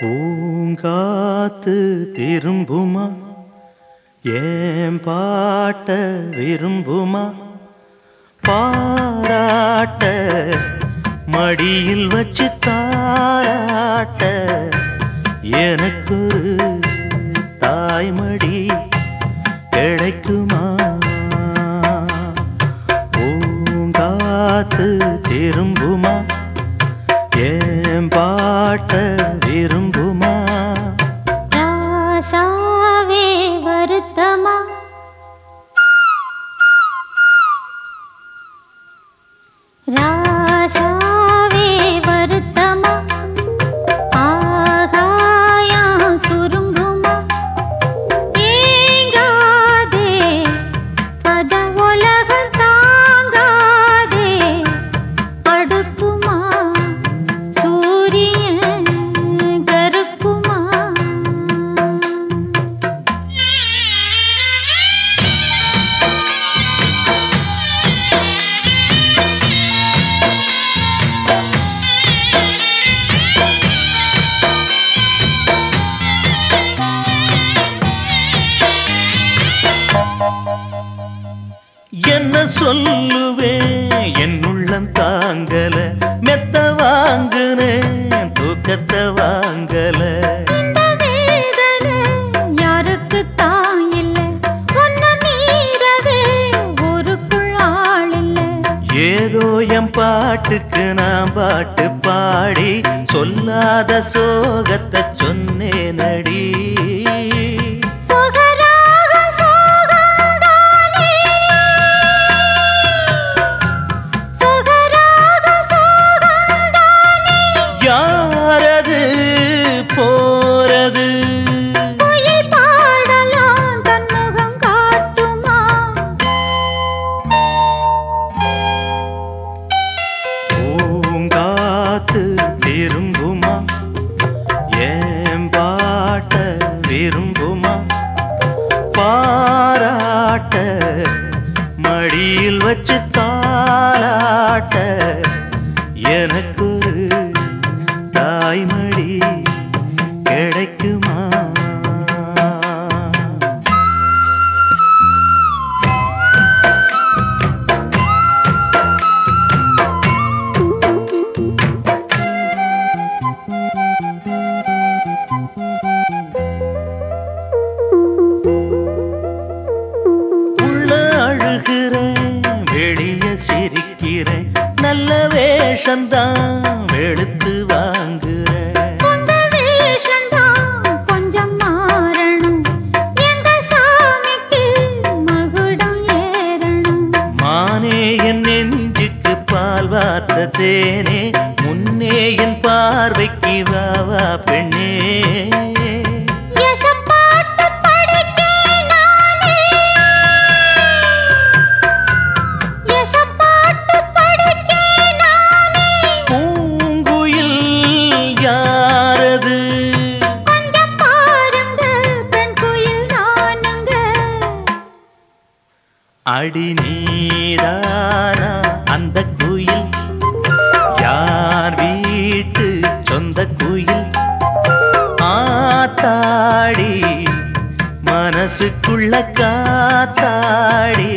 பூங்காத்து திரும்புமா? ஏன் பாட்ட விரும்புமா? பாராட்ட மடியில் வச்சு தாராட்ட எனக்கு தாய்மடி கிடைக்குமா? பூங்காத்து திரும்புமா? ஏன் பாட்ட விரும்புமா वे वर्तमा என்ன சொல்லுவேன் என் உள்ளம் தாங்கல மெத்த வாங்குனேன் தூக்கத்தை வாங்கல. ஊருக்குள் ஆள் இல்ல. ஏதோ என் பாட்டுக்கு நான் பாட்டு பாடி சொல்லாத சோகத்தை சொன்னேனடி. மடியில் வச்சு தாளாட்ட எனக்கு தாய்மடி. நல்ல வேஷந்தான் வெளுத்து வேஷம்தான் கொஞ்சம் மாறணும். மகுடம் ஏறணும். மானே என் நெஞ்சுக்கு பால் வார்த்த தேனே முன்னே என் பார்வைக்கு வா வா பெண்ணே. அடி நீதானா அந்த குயில் யார் வீட்டு சொந்த குயில்? ஆத்தாடி மனசுக்குள்ள காத்தாடி